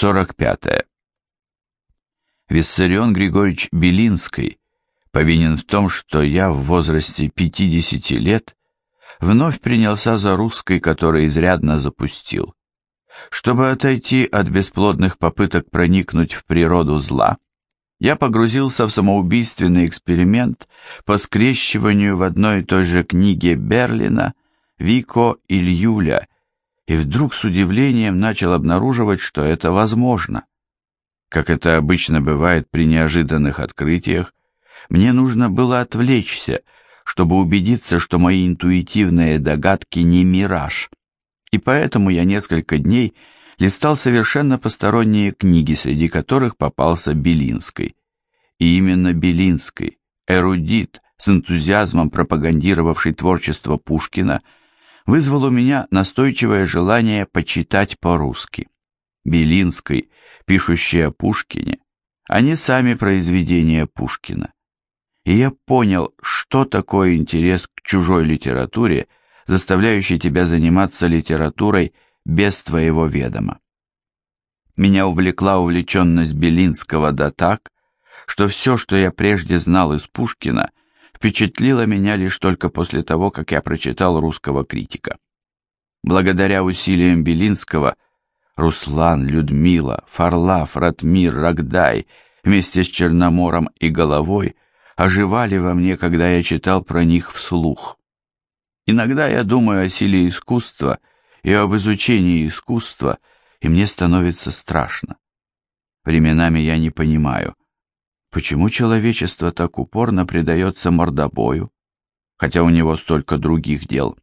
45. Виссарион Григорьевич Белинский повинен в том, что я в возрасте 50 лет вновь принялся за русской, который изрядно запустил. Чтобы отойти от бесплодных попыток проникнуть в природу зла, я погрузился в самоубийственный эксперимент по скрещиванию в одной и той же книге Берлина Вико и Льюля, и вдруг с удивлением начал обнаруживать, что это возможно. Как это обычно бывает при неожиданных открытиях, мне нужно было отвлечься, чтобы убедиться, что мои интуитивные догадки не мираж, и поэтому я несколько дней листал совершенно посторонние книги, среди которых попался Белинский. И именно Белинский, эрудит, с энтузиазмом пропагандировавший творчество Пушкина, вызвал у меня настойчивое желание почитать по-русски. Белинский, пишущий о Пушкине, а не сами произведения Пушкина. И я понял, что такое интерес к чужой литературе, заставляющий тебя заниматься литературой без твоего ведома. Меня увлекла увлеченность Белинского да так, что все, что я прежде знал из Пушкина, впечатлило меня лишь только после того, как я прочитал русского критика. Благодаря усилиям Белинского Руслан, Людмила, Фарлав, Ратмир, Рогдай вместе с Черномором и Головой оживали во мне, когда я читал про них вслух. Иногда я думаю о силе искусства и об изучении искусства, и мне становится страшно. Временами я не понимаю, почему человечество так упорно предается мордобою, хотя у него столько других дел.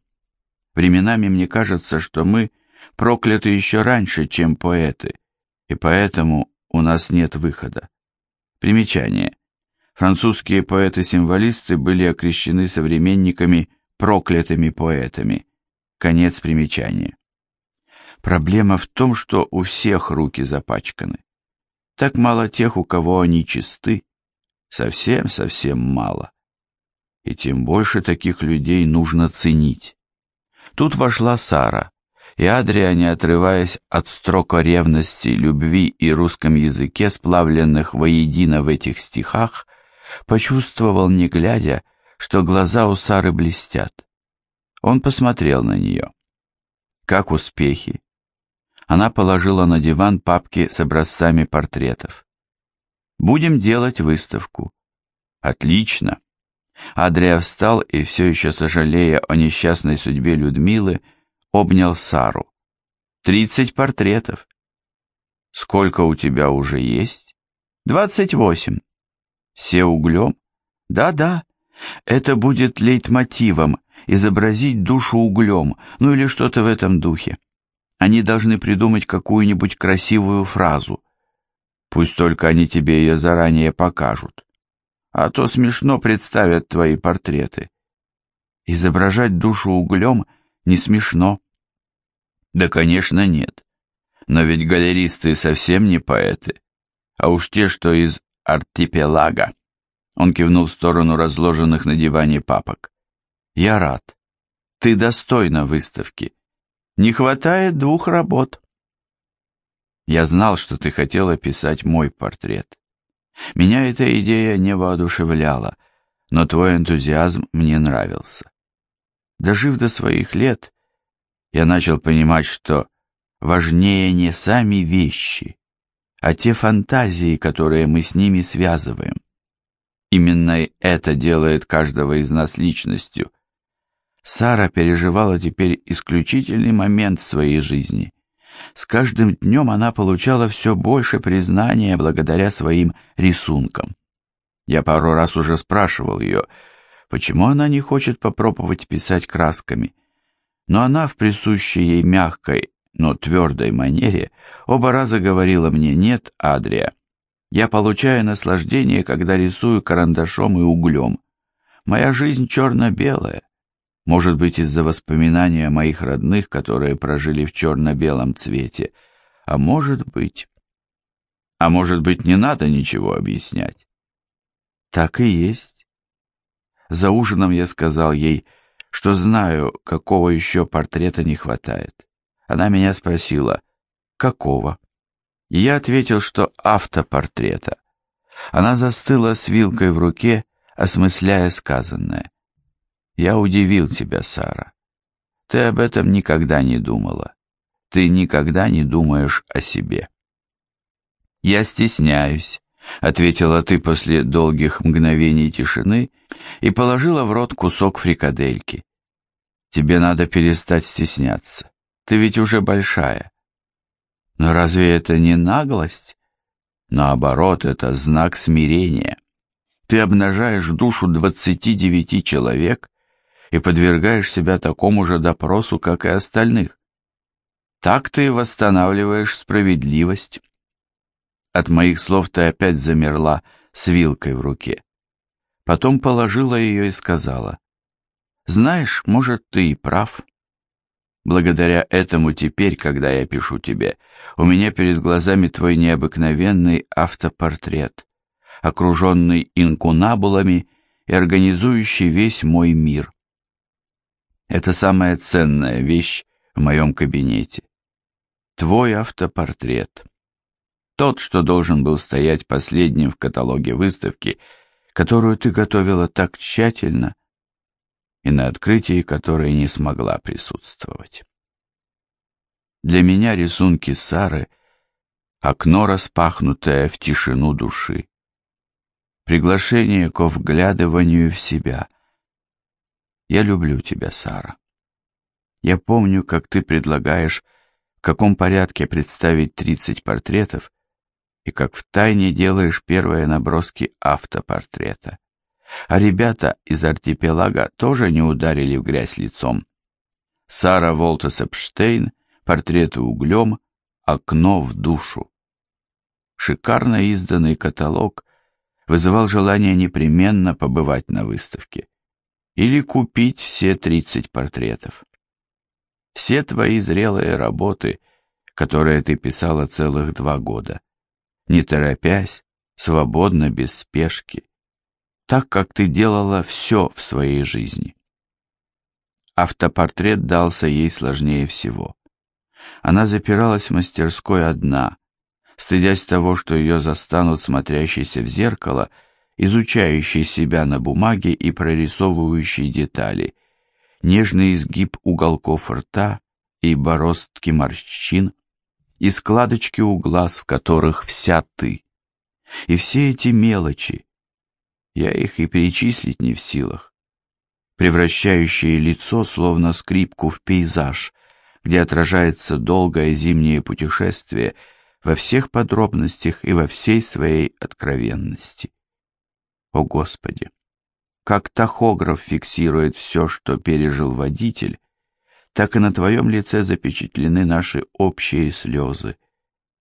Временами мне кажется, что мы прокляты еще раньше, чем поэты, и поэтому у нас нет выхода. Примечание. Французские поэты-символисты были окрещены современниками проклятыми поэтами. Конец примечания. Проблема в том, что у всех руки запачканы. Так мало тех, у кого они чисты. Совсем-совсем мало. И тем больше таких людей нужно ценить. Тут вошла Сара, и Адрия, не отрываясь от строка ревности, любви и русском языке, сплавленных воедино в этих стихах, почувствовал, не глядя, что глаза у Сары блестят. Он посмотрел на нее. Как успехи? Она положила на диван папки с образцами портретов. Будем делать выставку. Отлично. Адрия встал и, все еще сожалея о несчастной судьбе Людмилы, обнял Сару. Тридцать портретов. Сколько у тебя уже есть? Двадцать восемь. Все углем? Да-да, это будет лейтмотивом, изобразить душу углем, ну или что-то в этом духе. Они должны придумать какую-нибудь красивую фразу. Пусть только они тебе ее заранее покажут. А то смешно представят твои портреты. Изображать душу углем не смешно. Да, конечно, нет. Но ведь галеристы совсем не поэты. А уж те, что из артипелага. Он кивнул в сторону разложенных на диване папок. «Я рад. Ты достойна выставки. Не хватает двух работ». Я знал, что ты хотела писать мой портрет. Меня эта идея не воодушевляла, но твой энтузиазм мне нравился. Дожив до своих лет, я начал понимать, что важнее не сами вещи, а те фантазии, которые мы с ними связываем. Именно это делает каждого из нас личностью. Сара переживала теперь исключительный момент в своей жизни. С каждым днем она получала все больше признания благодаря своим рисункам. Я пару раз уже спрашивал ее, почему она не хочет попробовать писать красками. Но она в присущей ей мягкой, но твердой манере оба раза говорила мне «нет, Адрия, я получаю наслаждение, когда рисую карандашом и углем. Моя жизнь черно-белая. Может быть, из-за воспоминания о моих родных, которые прожили в черно-белом цвете. А может быть... А может быть, не надо ничего объяснять? Так и есть. За ужином я сказал ей, что знаю, какого еще портрета не хватает. Она меня спросила, какого? И я ответил, что автопортрета. Она застыла с вилкой в руке, осмысляя сказанное. Я удивил тебя, Сара. Ты об этом никогда не думала. Ты никогда не думаешь о себе. Я стесняюсь, ответила ты после долгих мгновений тишины и положила в рот кусок фрикадельки. Тебе надо перестать стесняться. Ты ведь уже большая. Но разве это не наглость? Наоборот, это знак смирения. Ты обнажаешь душу двадцати девяти человек и подвергаешь себя такому же допросу, как и остальных. Так ты восстанавливаешь справедливость. От моих слов ты опять замерла с вилкой в руке. Потом положила ее и сказала, «Знаешь, может, ты и прав». Благодаря этому теперь, когда я пишу тебе, у меня перед глазами твой необыкновенный автопортрет, окруженный инкунабулами и организующий весь мой мир. Это самая ценная вещь в моем кабинете. Твой автопортрет. Тот, что должен был стоять последним в каталоге выставки, которую ты готовила так тщательно, и на открытии которой не смогла присутствовать. Для меня рисунки Сары — окно, распахнутое в тишину души, приглашение к вглядыванию в себя. Я люблю тебя, Сара. Я помню, как ты предлагаешь, в каком порядке представить 30 портретов, и как втайне делаешь первые наброски автопортрета. А ребята из архипелага тоже не ударили в грязь лицом. Сара Волтес Эпштейн, портреты углем, окно в душу. Шикарно изданный каталог вызывал желание непременно побывать на выставке или купить все 30 портретов. Все твои зрелые работы, которые ты писала целых два года, не торопясь, свободно, без спешки, так, как ты делала все в своей жизни. Автопортрет дался ей сложнее всего. Она запиралась в мастерской одна, стыдясь того, что ее застанут смотрящейся в зеркало, изучающей себя на бумаге и прорисовывающей детали, нежный изгиб уголков рта и бороздки морщин, и складочки у глаз, в которых вся ты. И все эти мелочи, я их и перечислить не в силах, превращающие лицо словно скрипку в пейзаж, где отражается долгое зимнее путешествие во всех подробностях и во всей своей откровенности. О Господи! Как тахограф фиксирует все, что пережил водитель, так и на твоем лице запечатлены наши общие слезы.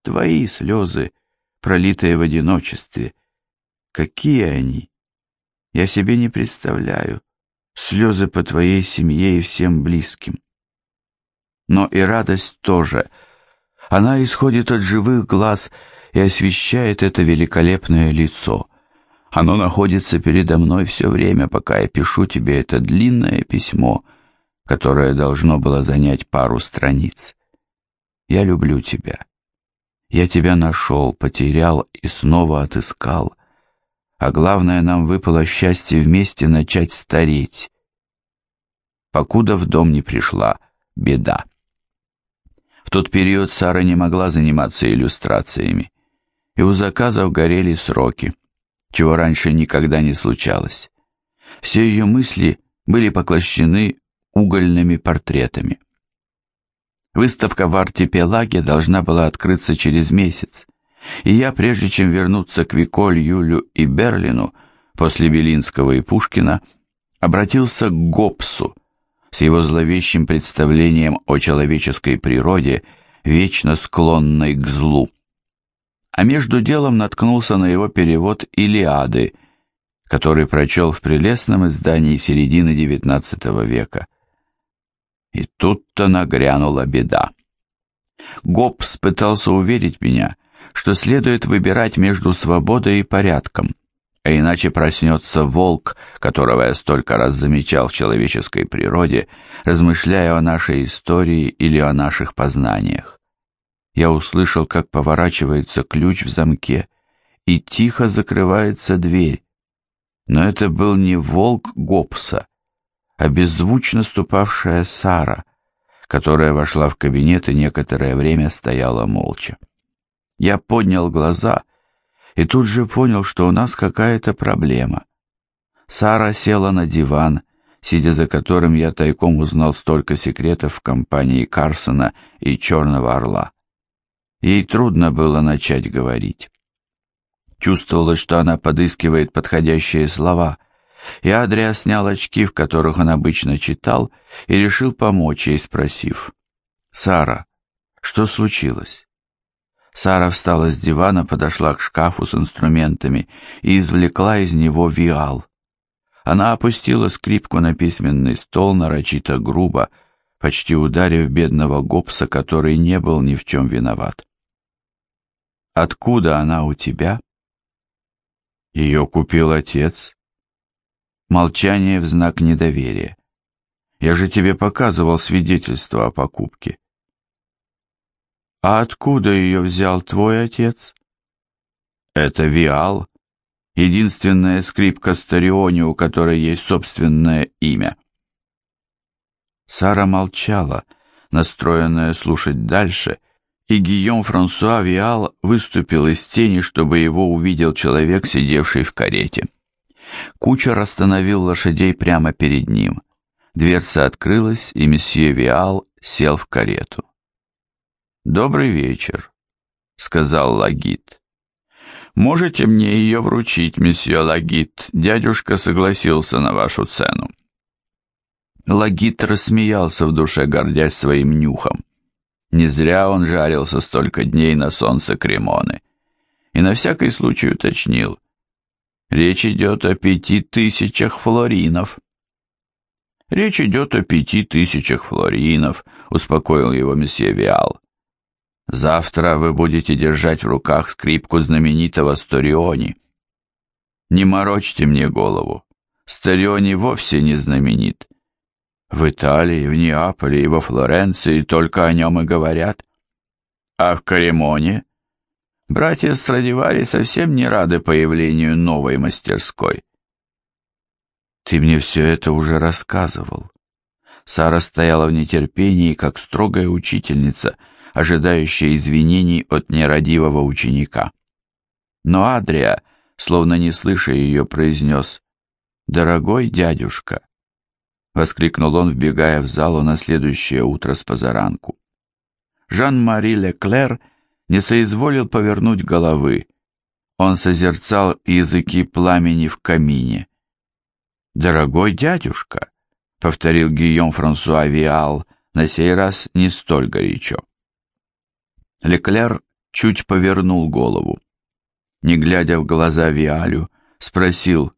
Твои слезы, пролитые в одиночестве. Какие они? Я себе не представляю. Слезы по твоей семье и всем близким. Но и радость тоже. Она исходит от живых глаз и освещает это великолепное лицо. Оно находится передо мной все время, пока я пишу тебе это длинное письмо, которое должно было занять пару страниц. Я люблю тебя. Я тебя нашел, потерял и снова отыскал а главное, нам выпало счастье вместе начать стареть. Покуда в дом не пришла беда. В тот период Сара не могла заниматься иллюстрациями, и у заказов горели сроки, чего раньше никогда не случалось. Все ее мысли были поглощены угольными портретами. Выставка в Артипелаге должна была открыться через месяц, и я, прежде чем вернуться к Виколь, Юлю и Берлину после Белинского и Пушкина, обратился к Гоббсу с его зловещим представлением о человеческой природе, вечно склонной к злу. А между делом наткнулся на его перевод «Илиады», который прочел в прелестном издании середины XIX века. И тут-то нагрянула беда. Гоббс пытался уверить меня, что следует выбирать между свободой и порядком, а иначе проснется волк, которого я столько раз замечал в человеческой природе, размышляя о нашей истории или о наших познаниях. Я услышал, как поворачивается ключ в замке, и тихо закрывается дверь. Но это был не волк Гопса, а беззвучно ступавшая Сара, которая вошла в кабинет и некоторое время стояла молча. Я поднял глаза и тут же понял, что у нас какая-то проблема. Сара села на диван, сидя за которым я тайком узнал столько секретов в компании Карсона и Черного Орла. Ей трудно было начать говорить. Чувствовалось, что она подыскивает подходящие слова, и Адрия снял очки, в которых он обычно читал, и решил помочь ей, спросив. «Сара, что случилось?» Сара встала с дивана, подошла к шкафу с инструментами и извлекла из него виал. Она опустила скрипку на письменный стол нарочито грубо, почти ударив бедного Гобса, который не был ни в чем виноват. «Откуда она у тебя?» «Ее купил отец», Молчание в знак недоверия. Я же тебе показывал свидетельство о покупке. А откуда ее взял твой отец? Это Виал, единственная скрипка Стариони, у которой есть собственное имя. Сара молчала, настроенная слушать дальше, и Гийом Франсуа Виал выступил из тени, чтобы его увидел человек, сидевший в карете. Кучер остановил лошадей прямо перед ним. Дверца открылась, и месье Виал сел в карету. «Добрый вечер», — сказал Лагит. «Можете мне ее вручить, месье Лагит? Дядюшка согласился на вашу цену». Лагит рассмеялся в душе, гордясь своим нюхом. Не зря он жарился столько дней на солнце Кремоны. И на всякий случай уточнил. Речь идет о пяти тысячах флоринов. Речь идет о пяти тысячах флоринов, успокоил его месье Виал. Завтра вы будете держать в руках скрипку знаменитого Сториони. Не морочьте мне голову. Сториони вовсе не знаменит. В Италии, в Неаполе и во Флоренции только о нем и говорят. А в Каремоне Братья Страдивари совсем не рады появлению новой мастерской. Ты мне все это уже рассказывал. Сара стояла в нетерпении, как строгая учительница, ожидающая извинений от нерадивого ученика. Но Адрия, словно не слыша ее, произнес «Дорогой дядюшка!» — воскликнул он, вбегая в залу на следующее утро с позаранку. Жан-Мари Леклер — не соизволил повернуть головы. Он созерцал языки пламени в камине. «Дорогой дядюшка», — повторил Гийом Франсуа Виал, на сей раз не столь горячо. Леклер чуть повернул голову. Не глядя в глаза Виалю, спросил,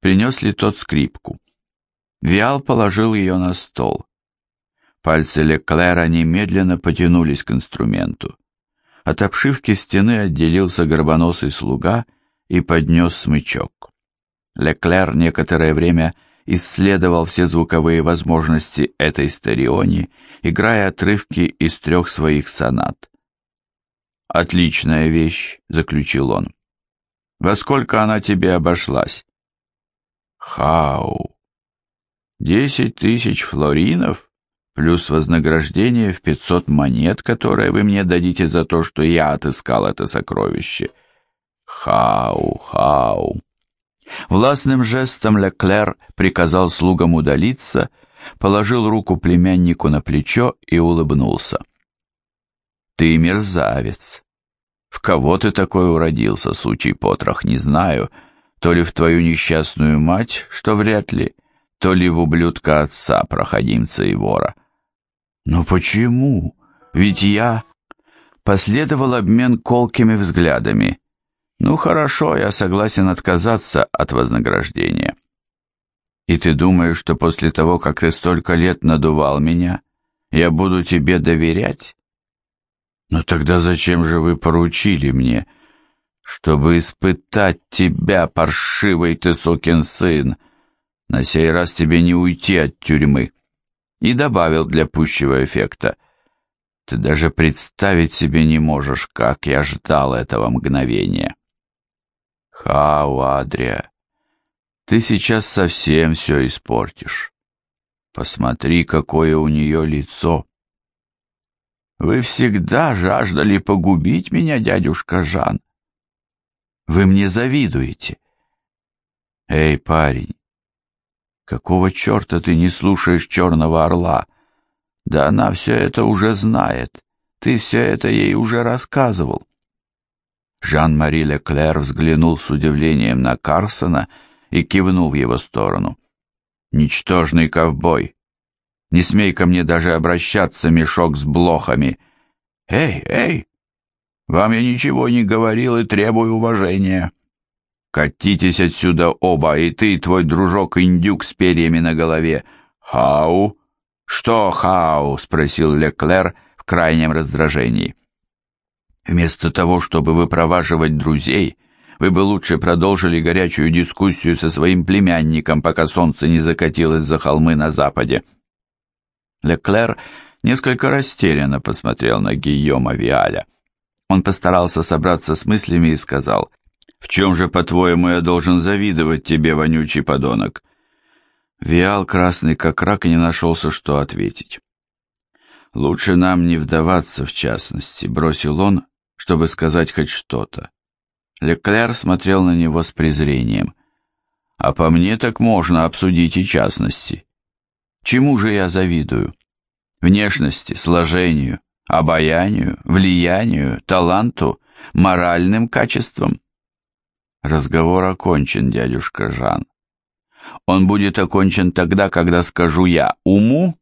принес ли тот скрипку. Виал положил ее на стол. Пальцы Леклера немедленно потянулись к инструменту. От обшивки стены отделился горбоносый слуга и поднес смычок. Леклер некоторое время исследовал все звуковые возможности этой стереони, играя отрывки из трех своих сонат. «Отличная вещь», — заключил он. «Во сколько она тебе обошлась?» «Хау! Десять тысяч флоринов?» плюс вознаграждение в 500 монет, которое вы мне дадите за то, что я отыскал это сокровище. Хау, хау. Властным жестом Леклер приказал слугам удалиться, положил руку племяннику на плечо и улыбнулся. «Ты мерзавец! В кого ты такой уродился, сучий потрох, не знаю, то ли в твою несчастную мать, что вряд ли, то ли в ублюдка отца, проходимца и вора». Но почему? Ведь я... Последовал обмен колкими взглядами. Ну хорошо, я согласен отказаться от вознаграждения. И ты думаешь, что после того, как ты столько лет надувал меня, я буду тебе доверять? Но тогда зачем же вы поручили мне, чтобы испытать тебя, паршивый ты сукин сын? На сей раз тебе не уйти от тюрьмы и добавил для пущего эффекта. Ты даже представить себе не можешь, как я ждал этого мгновения. Хау, Адрия, ты сейчас совсем все испортишь. Посмотри, какое у нее лицо. Вы всегда жаждали погубить меня, дядюшка Жан. Вы мне завидуете. Эй, парень, какого черта ты не слушаешь черного орла? Да она все это уже знает. Ты все это ей уже рассказывал. Жан-Мари Леклер взглянул с удивлением на Карсона и кивнул в его сторону. «Ничтожный ковбой! Не смей ко мне даже обращаться, мешок с блохами! Эй, эй! Вам я ничего не говорил и требую уважения. Катитесь отсюда оба, и ты, и твой дружок-индюк с перьями на голове. Хау? Что хау? Спросил Леклер в крайнем раздражении. Вместо того, чтобы выпроваживать друзей, вы бы лучше продолжили горячую дискуссию со своим племянником, пока солнце не закатилось за холмы на западе. Леклер несколько растерянно посмотрел на Гийома Виаля. Он постарался собраться с мыслями и сказал, «В чем же, по-твоему, я должен завидовать тебе, вонючий подонок?» Виал, красный как рак, не нашелся, что ответить. «Лучше нам не вдаваться в частности», — бросил он, чтобы сказать хоть что-то. Леклер смотрел на него с презрением. «А по мне так можно обсудить и частности. Чему же я завидую? Внешности, сложению, обаянию, влиянию, таланту, моральным качествам. Разговор окончен, дядюшка Жан. Он будет окончен тогда, когда скажу я уму,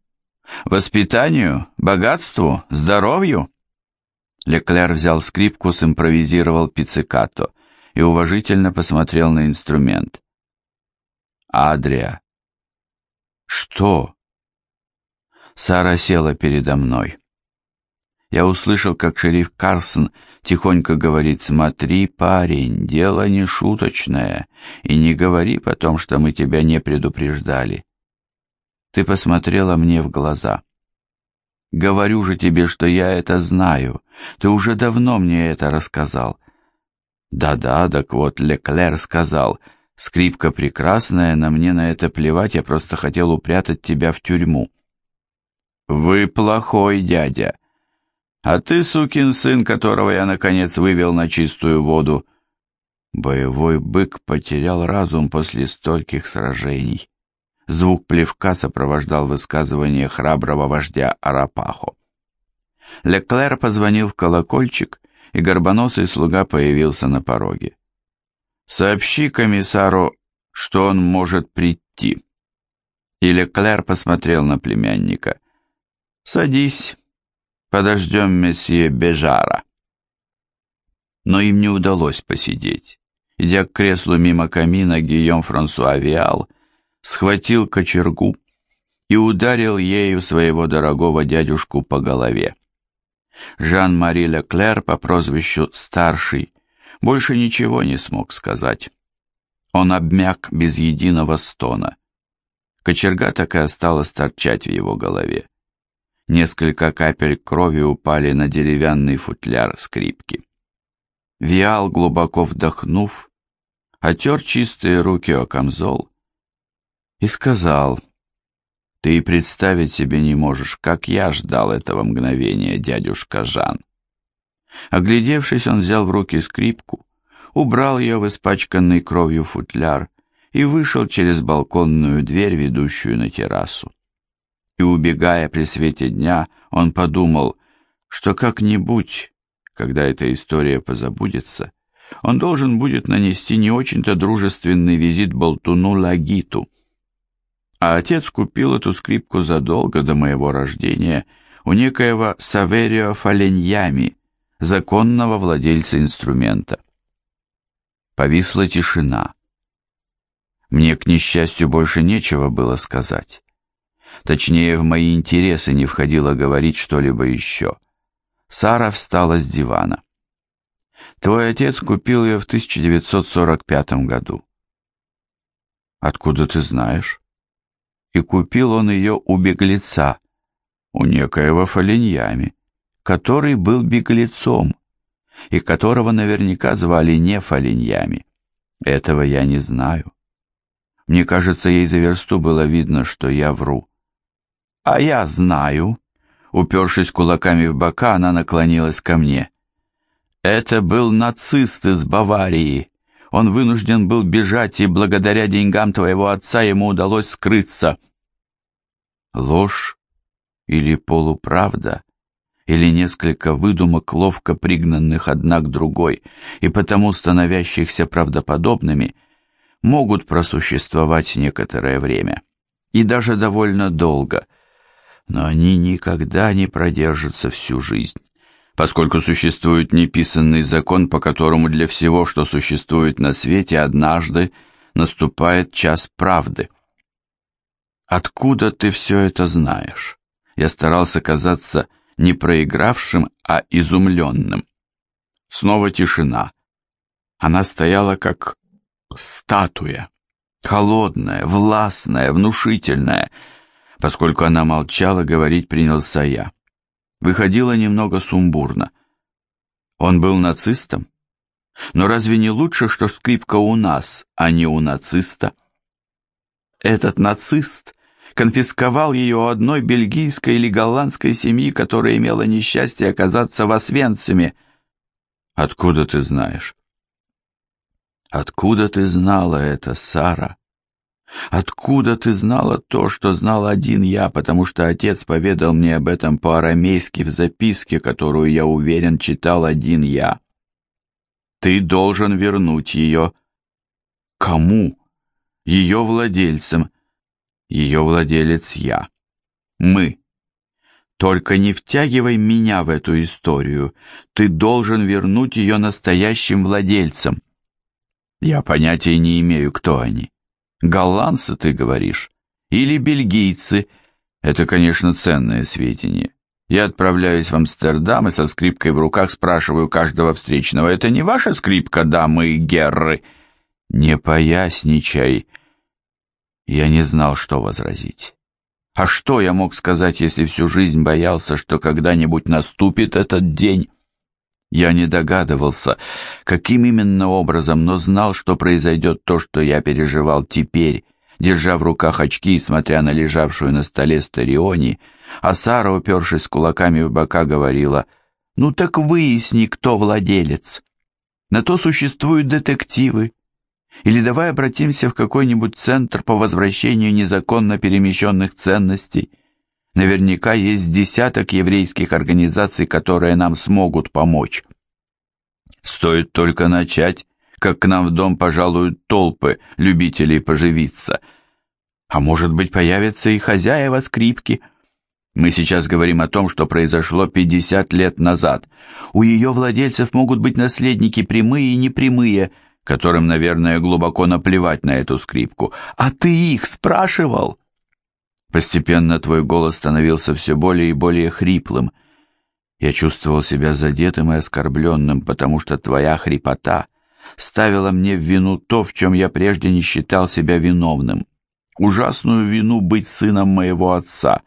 воспитанию, богатству, здоровью. Леклер взял скрипку, симпровизировал пиццикато и уважительно посмотрел на инструмент. Адрия. Что? Сара села передо мной. Я услышал, как шериф Карсон тихонько говорит, «Смотри, парень, дело не шуточное, и не говори потом, что мы тебя не предупреждали». Ты посмотрела мне в глаза. Говорю же тебе, что я это знаю. Ты уже давно мне это рассказал. Да-да, так вот, Леклер сказал, скрипка прекрасная, но мне на это плевать, я просто хотел упрятать тебя в тюрьму. Вы плохой дядя. А ты, сукин сын, которого я, наконец, вывел на чистую воду. Боевой бык потерял разум после стольких сражений. Звук плевка сопровождал высказывание храброго вождя Арапахо. Леклер позвонил в колокольчик, и горбоносый слуга появился на пороге. «Сообщи комиссару, что он может прийти». И Леклер посмотрел на племянника. «Садись, подождем месье Бежара». Но им не удалось посидеть. Идя к креслу мимо камина, Гийом Франсуа Виал схватил кочергу и ударил ею своего дорогого дядюшку по голове. Жан-Мари Леклер по прозвищу «Старший» больше ничего не смог сказать. Он обмяк без единого стона. Кочерга так и осталась торчать в его голове. Несколько капель крови упали на деревянный футляр скрипки. Виал, глубоко вдохнув, отер чистые руки о камзол и сказал, «Ты и представить себе не можешь, как я ждал этого мгновения, дядюшка Жан». Оглядевшись, он взял в руки скрипку, убрал ее в испачканный кровью футляр и вышел через балконную дверь, ведущую на террасу. И, убегая при свете дня, он подумал, что как-нибудь, когда эта история позабудется, он должен будет нанести не очень-то дружественный визит болтуну Лагиту, а отец купил эту скрипку задолго до моего рождения у некоего Саверио Фаленьями, законного владельца инструмента. Повисла тишина. Мне, к несчастью, больше нечего было сказать. Точнее, в мои интересы не входило говорить что-либо еще. Сара встала с дивана. Твой отец купил ее в 1945 году. Откуда ты знаешь? и купил он ее у беглеца, у некоего Фалиньями, который был беглецом, и которого наверняка звали не Фалиньями. Этого я не знаю. Мне кажется, ей за версту было видно, что я вру. А я знаю. Упершись кулаками в бока, она наклонилась ко мне. Это был нацист из Баварии. Он вынужден был бежать, и благодаря деньгам твоего отца ему удалось скрыться. Ложь или полуправда, или несколько выдумок, ловко пригнанных одна к другой, и потому становящихся правдоподобными, могут просуществовать некоторое время, и даже довольно долго, но они никогда не продержатся всю жизнь поскольку существует неписанный закон, по которому для всего, что существует на свете, однажды наступает час правды. Откуда ты все это знаешь? Я старался казаться не проигравшим, а изумленным. Снова тишина. Она стояла как статуя, холодная, властная, внушительная. Поскольку она молчала, говорить принялся я выходило немного сумбурно. Он был нацистом? Но разве не лучше, что скрипка у нас, а не у нациста? Этот нацист конфисковал ее у одной бельгийской или голландской семьи, которая имела несчастье оказаться в Освенциме. Откуда ты знаешь? Откуда ты знала это, Сара? Откуда ты знала то, что знал один я, потому что отец поведал мне об этом по-арамейски в записке, которую, я уверен, читал один я? Ты должен вернуть ее. Кому? Ее владельцам. Ее владелец я. Мы. Только не втягивай меня в эту историю. Ты должен вернуть ее настоящим владельцам. Я понятия не имею, кто они. Голландцы, ты говоришь? Или бельгийцы? Это, конечно, ценное сведения. Я отправляюсь в Амстердам и со скрипкой в руках спрашиваю каждого встречного, «Это не ваша скрипка, дамы и герры?» «Не поясничай». Я не знал, что возразить. А что я мог сказать, если всю жизнь боялся, что когда-нибудь наступит этот день? Я не догадывался, каким именно образом, но знал, что произойдет то, что я переживал теперь, держа в руках очки и смотря на лежавшую на столе Стариони, а Сара, упершись кулаками в бока, говорила, «Ну так выясни, кто владелец. На то существуют детективы. Или давай обратимся в какой-нибудь центр по возвращению незаконно перемещенных ценностей». Наверняка есть десяток еврейских организаций, которые нам смогут помочь. Стоит только начать, как к нам в дом пожалуют толпы любителей поживиться. А может быть, появятся и хозяева скрипки. Мы сейчас говорим о том, что произошло 50 лет назад. У ее владельцев могут быть наследники прямые и непрямые, которым, наверное, глубоко наплевать на эту скрипку. А ты их спрашивал?» Постепенно твой голос становился все более и более хриплым. Я чувствовал себя задетым и оскорбленным, потому что твоя хрипота ставила мне в вину то, в чем я прежде не считал себя виновным. Ужасную вину быть сыном моего отца.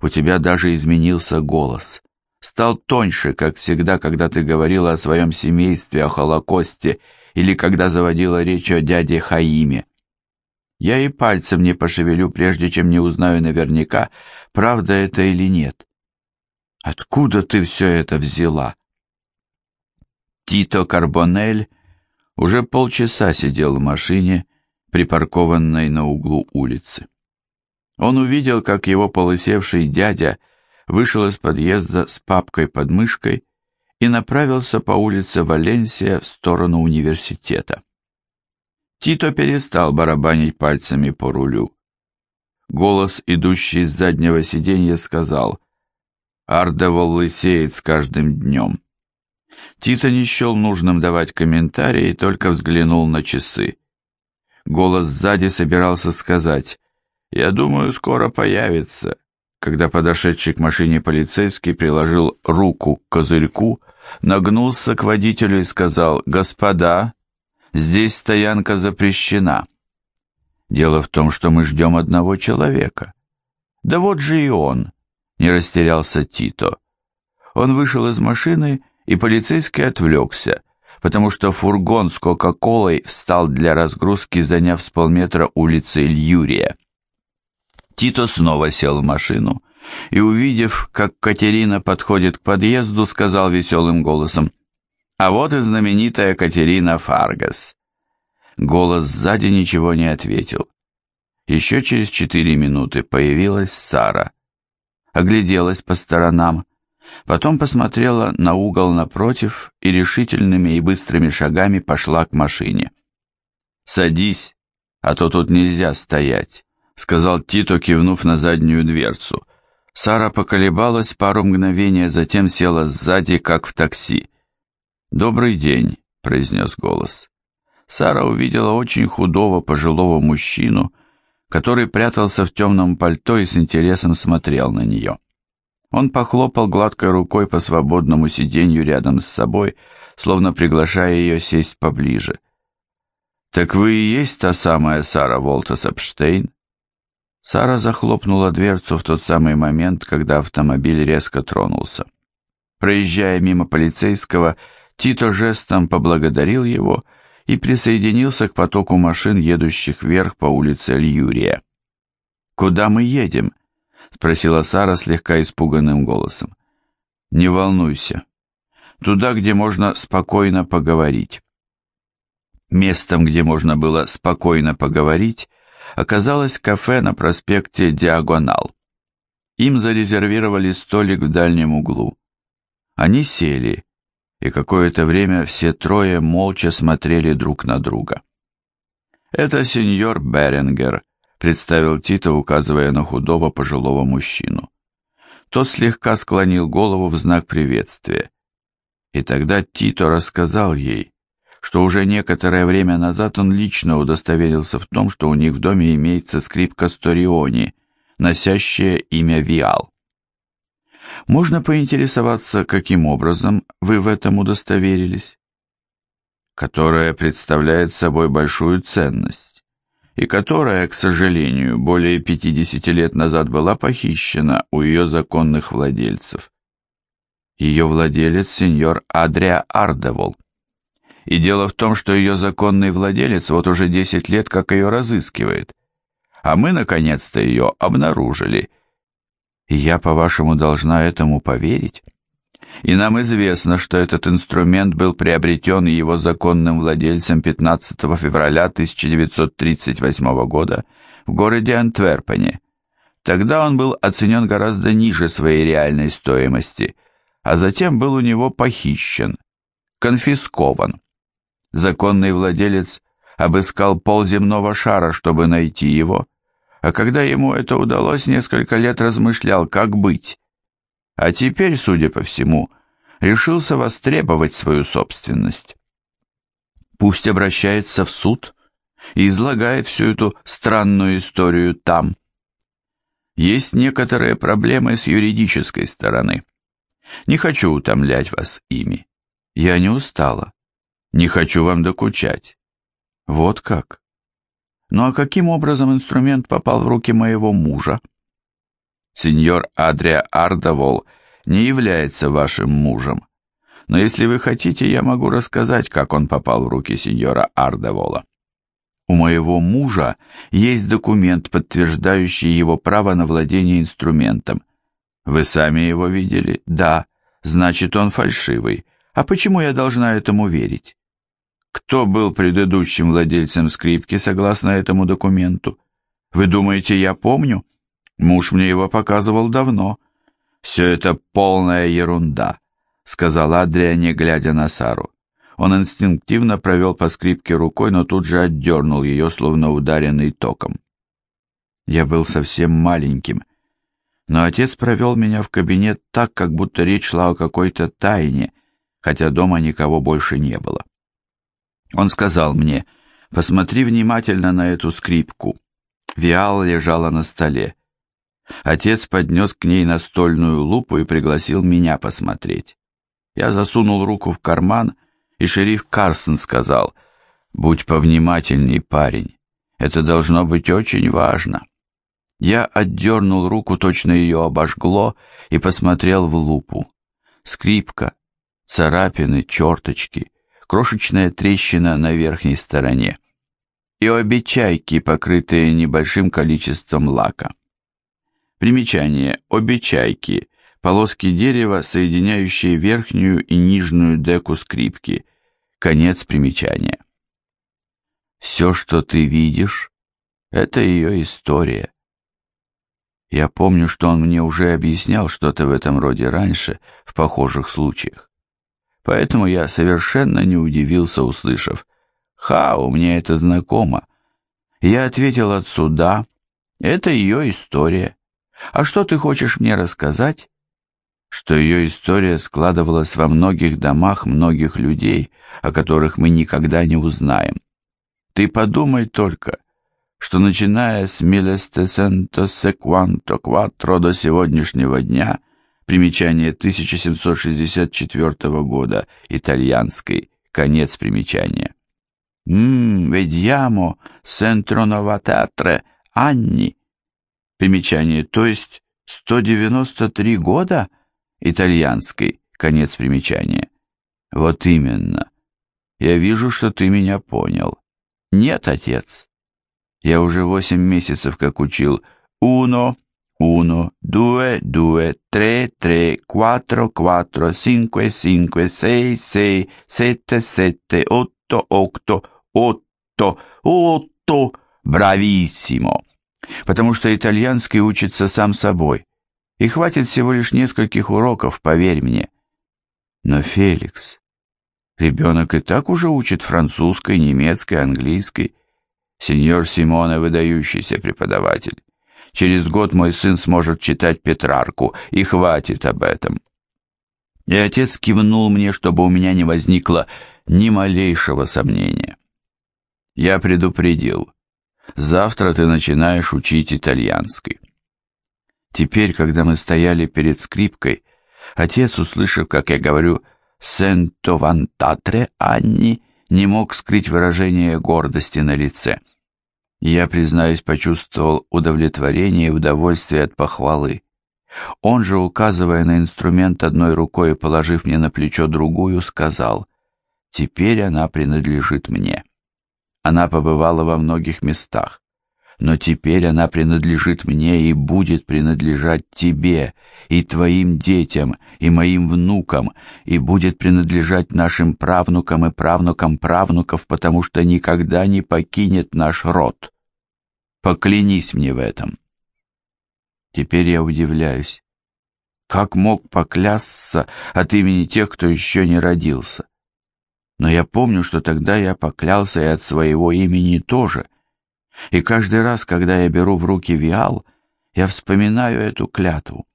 У тебя даже изменился голос. Стал тоньше, как всегда, когда ты говорила о своем семействе, о Холокосте, или когда заводила речь о дяде Хаиме. Я и пальцем не пошевелю, прежде чем не узнаю наверняка, правда это или нет. Откуда ты все это взяла? Тито Карбонель уже полчаса сидел в машине, припаркованной на углу улицы. Он увидел, как его полысевший дядя вышел из подъезда с папкой под мышкой и направился по улице Валенсия в сторону университета. Тито перестал барабанить пальцами по рулю. Голос, идущий с заднего сиденья, сказал «Ардевол лысеет с каждым днем». Тито не счел нужным давать комментарии, только взглянул на часы. Голос сзади собирался сказать «Я думаю, скоро появится», когда подошедший к машине полицейский приложил руку к козырьку, нагнулся к водителю и сказал «Господа, Здесь стоянка запрещена. Дело в том, что мы ждем одного человека. Да вот же и он, не растерялся Тито. Он вышел из машины, и полицейский отвлекся, потому что фургон с Кока-Колой встал для разгрузки, заняв с полметра улицы Льюрия. Тито снова сел в машину и, увидев, как Катерина подходит к подъезду, сказал веселым голосом, «А вот и знаменитая Катерина Фаргас». Голос сзади ничего не ответил. Еще через четыре минуты появилась Сара. Огляделась по сторонам, потом посмотрела на угол напротив и решительными и быстрыми шагами пошла к машине. «Садись, а то тут нельзя стоять», — сказал Тито, кивнув на заднюю дверцу. Сара поколебалась пару мгновений, а затем села сзади, как в такси. «Добрый день», — произнес голос. Сара увидела очень худого пожилого мужчину, который прятался в темном пальто и с интересом смотрел на нее. Он похлопал гладкой рукой по свободному сиденью рядом с собой, словно приглашая ее сесть поближе. «Так вы и есть та самая Сара Волтас Эпштейн?» Сара захлопнула дверцу в тот самый момент, когда автомобиль резко тронулся. Проезжая мимо полицейского, Тито жестом поблагодарил его и присоединился к потоку машин, едущих вверх по улице Льюрия. «Куда мы едем?» — спросила Сара слегка испуганным голосом. «Не волнуйся. Туда, где можно спокойно поговорить». Местом, где можно было спокойно поговорить, оказалось кафе на проспекте Диагонал. Им зарезервировали столик в дальнем углу. Они сели, и какое-то время все трое молча смотрели друг на друга. «Это сеньор Берингер», — представил Тito, указывая на худого пожилого мужчину. Тот слегка склонил голову в знак приветствия. И тогда Тито рассказал ей, что уже некоторое время назад он лично удостоверился в том, что у них в доме имеется скрипка Сториони, носящая имя Виал. Можно поинтересоваться, каким образом вы в этом удостоверились? Которая представляет собой большую ценность, и которая, к сожалению, более 50 лет назад была похищена у ее законных владельцев. Ее владелец сеньор Адриа Ардевол. И дело в том, что ее законный владелец вот уже 10 лет как ее разыскивает. А мы, наконец-то, ее обнаружили – и я, по-вашему, должна этому поверить? И нам известно, что этот инструмент был приобретен его законным владельцем 15 февраля 1938 года в городе Антверпене. Тогда он был оценен гораздо ниже своей реальной стоимости, а затем был у него похищен, конфискован. Законный владелец обыскал пол земного шара, чтобы найти его, а когда ему это удалось, несколько лет размышлял, как быть. А теперь, судя по всему, решился востребовать свою собственность. Пусть обращается в суд и излагает всю эту странную историю там. Есть некоторые проблемы с юридической стороны. Не хочу утомлять вас ими. Я не устала. Не хочу вам докучать. Вот как. Ну а каким образом инструмент попал в руки моего мужа? Сеньор Адриа Ардавол не является вашим мужем. Но если вы хотите, я могу рассказать, как он попал в руки сеньора Ардавола. У моего мужа есть документ, подтверждающий его право на владение инструментом. Вы сами его видели? Да. Значит, он фальшивый. А почему я должна этому верить? Кто был предыдущим владельцем скрипки согласно этому документу? Вы думаете, я помню? Муж мне его показывал давно. Все это полная ерунда, сказал Адрия, не глядя на Сару. Он инстинктивно провел по скрипке рукой, но тут же отдернул ее, словно ударенный током. Я был совсем маленьким, но отец провел меня в кабинет так, как будто речь шла о какой-то тайне, хотя дома никого больше не было. Он сказал мне, посмотри внимательно на эту скрипку. Виал лежала на столе. Отец поднес к ней настольную лупу и пригласил меня посмотреть. Я засунул руку в карман, и шериф Карсон сказал, «Будь повнимательней, парень, это должно быть очень важно». Я отдернул руку, точно ее обожгло, и посмотрел в лупу. скрипка, царапины, черточки, крошечная трещина на верхней стороне и обе чайки, покрытые небольшим количеством лака. Примечание. Обе чайки – полоски дерева, соединяющие верхнюю и нижнюю деку скрипки. Конец примечания. Все, что ты видишь, это ее история. Я помню, что он мне уже объяснял что-то в этом роде раньше, в похожих случаях. Поэтому я совершенно не удивился, услышав «Хау, мне это знакомо». Я ответил отцу «Да, это ее история. А что ты хочешь мне рассказать?» Что ее история складывалась во многих домах многих людей, о которых мы никогда не узнаем. Ты подумай только, что начиная с «Милестесенто секванто кватро» до сегодняшнего дня, примечание 1764 года, итальянской, конец примечания. «Ммм, centro nova teatre, Анни». Примечание, то есть 193 года, итальянской, конец примечания. Вот именно. Я вижу, что ты меня понял. Нет, отец. Я уже восемь месяцев как учил «Уно», «Уно», «Дуэ», «Дуэ», «Тре», «Тре», «Кватро», «Кватро», «Синкве», «Синкве», «Сей», «Сей», «Сетте», «Сетте», «Отто», «Окто», «Отто», «Отто», «Брависсимо». Потому что итальянский учится сам собой. И хватит всего лишь нескольких уроков, поверь мне. Но, Феликс, ребенок и так уже учит французской, немецкой, английской, Сеньор Симона выдающийся преподаватель. Через год мой сын сможет читать Петрарку, и хватит об этом. И отец кивнул мне, чтобы у меня не возникло ни малейшего сомнения. Я предупредил. Завтра ты начинаешь учить итальянский. Теперь, когда мы стояли перед скрипкой, отец, услышав, как я говорю «сенто вантатре Анни», не мог скрыть выражение гордости на лице. Я, признаюсь, почувствовал удовлетворение и удовольствие от похвалы. Он же, указывая на инструмент одной рукой и положив мне на плечо другую, сказал, «Теперь она принадлежит мне». Она побывала во многих местах но теперь она принадлежит мне и будет принадлежать тебе, и твоим детям, и моим внукам, и будет принадлежать нашим правнукам и правнукам правнуков, потому что никогда не покинет наш род. Поклянись мне в этом. Теперь я удивляюсь. Как мог поклясться от имени тех, кто еще не родился? Но я помню, что тогда я поклялся и от своего имени тоже — и каждый раз, когда я беру в руки виал, я вспоминаю эту клятву.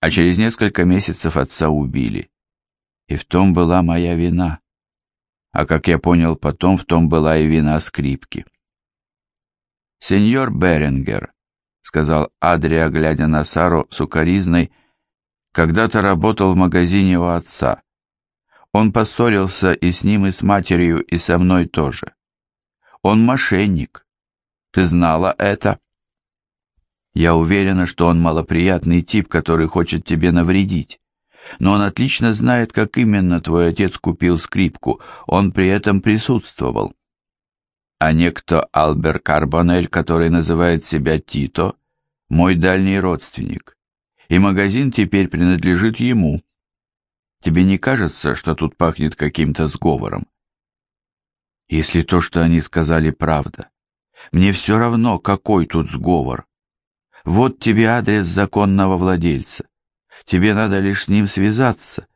А через несколько месяцев отца убили. И в том была моя вина. А как я понял потом, в том была и вина скрипки. «Сеньор Берингер», — сказал Адрия, глядя на Сару сукоризной, — «когда-то работал в магазине у отца. Он поссорился и с ним, и с матерью, и со мной тоже. Он мошенник. Ты знала это? Я уверена, что он малоприятный тип, который хочет тебе навредить. Но он отлично знает, как именно твой отец купил скрипку. Он при этом присутствовал. А некто Албер Карбонель, который называет себя Тито, мой дальний родственник. И магазин теперь принадлежит ему. Тебе не кажется, что тут пахнет каким-то сговором? Если то, что они сказали, правда, мне все равно, какой тут сговор. Вот тебе адрес законного владельца. Тебе надо лишь с ним связаться,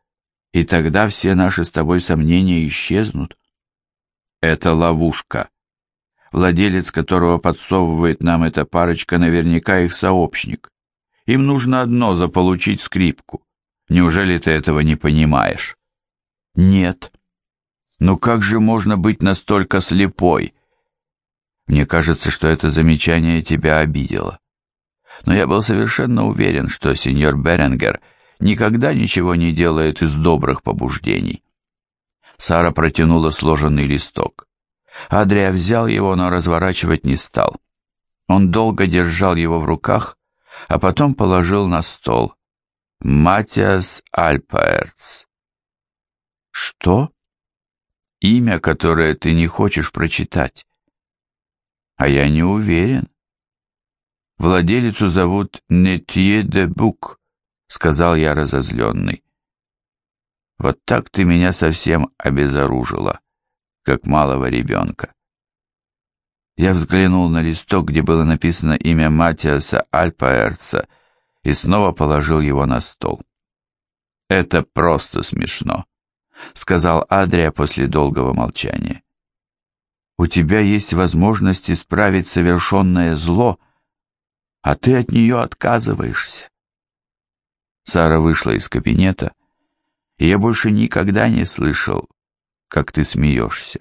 и тогда все наши с тобой сомнения исчезнут. Это ловушка. Владелец, которого подсовывает нам эта парочка, наверняка их сообщник. Им нужно одно — заполучить скрипку. Неужели ты этого не понимаешь? Нет. Но как же можно быть настолько слепой? Мне кажется, что это замечание тебя обидело. Но я был совершенно уверен, что сеньор Беренгер никогда ничего не делает из добрых побуждений. Сара протянула сложенный листок. Адрия взял его, но разворачивать не стал. Он долго держал его в руках, а потом положил на стол. Матиас Альпаэрц. Что? Имя, которое ты не хочешь прочитать. А я не уверен. Владелицу зовут Нетье де Бук, сказал я разозленный. Вот так ты меня совсем обезоружила, как малого ребенка. Я взглянул на листок, где было написано имя Матиаса Альпаэрца, и снова положил его на стол. «Это просто смешно», — сказал Адрия после долгого молчания. «У тебя есть возможность исправить совершенное зло, а ты от нее отказываешься». Сара вышла из кабинета, и я больше никогда не слышал, как ты смеешься.